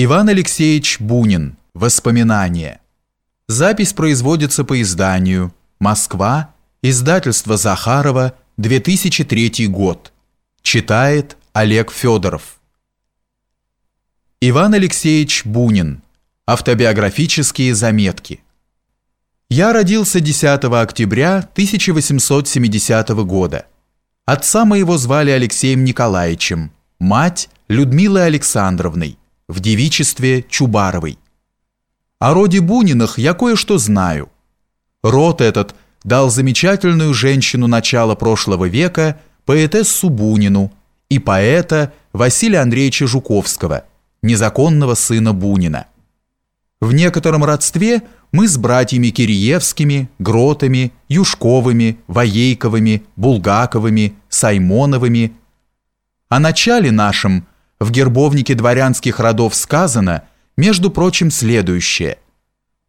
Иван Алексеевич Бунин. Воспоминания. Запись производится по изданию Москва. Издательство Захарова. 2003 год. Читает Олег Федоров. Иван Алексеевич Бунин. Автобиографические заметки. Я родился 10 октября 1870 года. Отца моего звали Алексеем Николаевичем, мать Людмилой Александровной в девичестве Чубаровой. О роде Буниных я кое-что знаю. Род этот дал замечательную женщину начала прошлого века, поэтессу Бунину, и поэта Василия Андреевича Жуковского, незаконного сына Бунина. В некотором родстве мы с братьями Кириевскими, Гротами, Юшковыми, Воейковыми, Булгаковыми, Саймоновыми. О начале нашем – в гербовнике дворянских родов сказано, между прочим, следующее.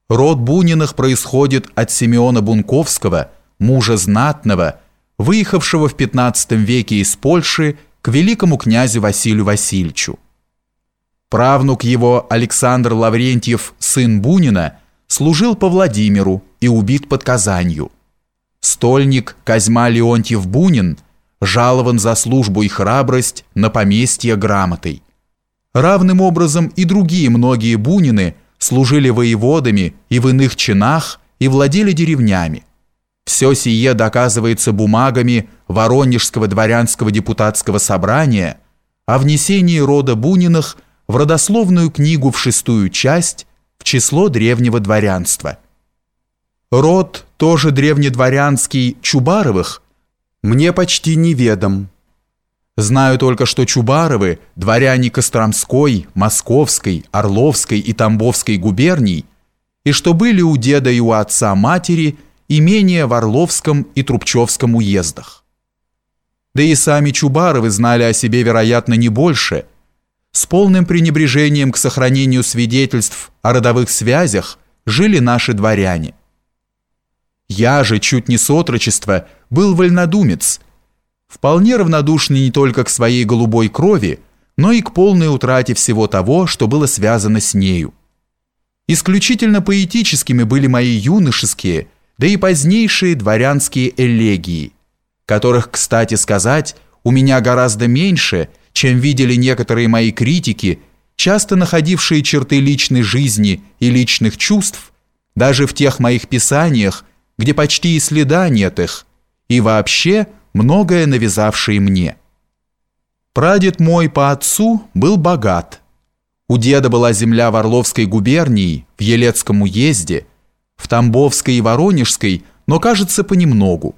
Род Буниных происходит от Симеона Бунковского, мужа знатного, выехавшего в 15 веке из Польши к великому князю Василию Васильевичу. Правнук его Александр Лаврентьев, сын Бунина, служил по Владимиру и убит под Казанью. Стольник Козьма Леонтьев Бунин – жалован за службу и храбрость на поместье грамотой. Равным образом и другие многие бунины служили воеводами и в иных чинах и владели деревнями. Все сие доказывается бумагами Воронежского дворянского депутатского собрания о внесении рода Буниных в родословную книгу в шестую часть в число древнего дворянства. Род, тоже древнедворянский, Чубаровых – мне почти неведом. Знаю только, что Чубаровы, дворяне Костромской, Московской, Орловской и Тамбовской губерний, и что были у деда и у отца матери имения в Орловском и Трубчевском уездах. Да и сами Чубаровы знали о себе, вероятно, не больше. С полным пренебрежением к сохранению свидетельств о родовых связях жили наши дворяне. Я же, чуть не с отрочества, был вольнодумец, вполне равнодушный не только к своей голубой крови, но и к полной утрате всего того, что было связано с нею. Исключительно поэтическими были мои юношеские, да и позднейшие дворянские элегии, которых, кстати сказать, у меня гораздо меньше, чем видели некоторые мои критики, часто находившие черты личной жизни и личных чувств, даже в тех моих писаниях, где почти и следа нет их, и вообще многое навязавшие мне. Прадед мой по отцу был богат. У деда была земля в Орловской губернии, в Елецком уезде, в Тамбовской и Воронежской, но, кажется, понемногу.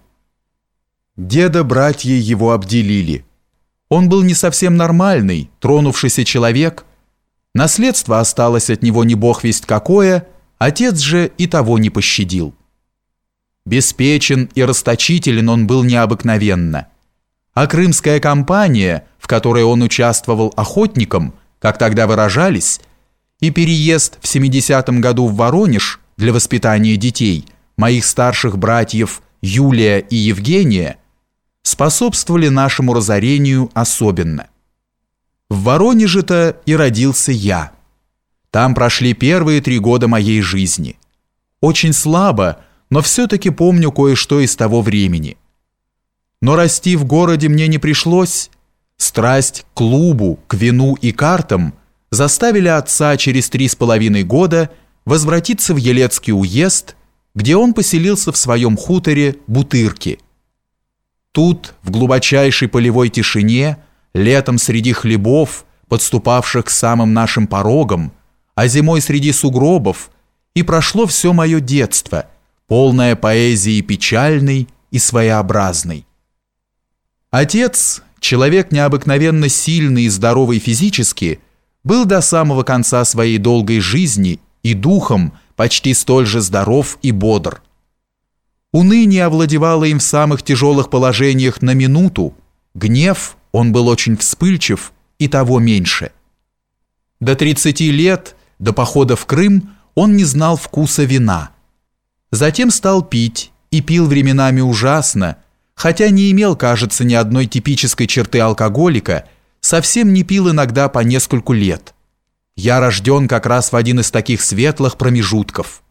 Деда братья его обделили. Он был не совсем нормальный, тронувшийся человек. Наследство осталось от него не бог весть какое, отец же и того не пощадил. Беспечен и расточителен он был необыкновенно. А крымская кампания, в которой он участвовал охотником, как тогда выражались, и переезд в 70-м году в Воронеж для воспитания детей, моих старших братьев Юлия и Евгения, способствовали нашему разорению особенно. В Воронеже-то и родился я. Там прошли первые три года моей жизни. Очень слабо, но все-таки помню кое-что из того времени. Но расти в городе мне не пришлось. Страсть к клубу, к вину и картам заставили отца через три с половиной года возвратиться в Елецкий уезд, где он поселился в своем хуторе Бутырки. Тут, в глубочайшей полевой тишине, летом среди хлебов, подступавших к самым нашим порогам, а зимой среди сугробов, и прошло все мое детство – полная поэзии печальной и своеобразной. Отец, человек необыкновенно сильный и здоровый физически, был до самого конца своей долгой жизни и духом почти столь же здоров и бодр. Уныние овладевало им в самых тяжелых положениях на минуту, гнев, он был очень вспыльчив и того меньше. До 30 лет, до похода в Крым, он не знал вкуса вина – Затем стал пить и пил временами ужасно, хотя не имел, кажется, ни одной типической черты алкоголика, совсем не пил иногда по нескольку лет. Я рожден как раз в один из таких светлых промежутков.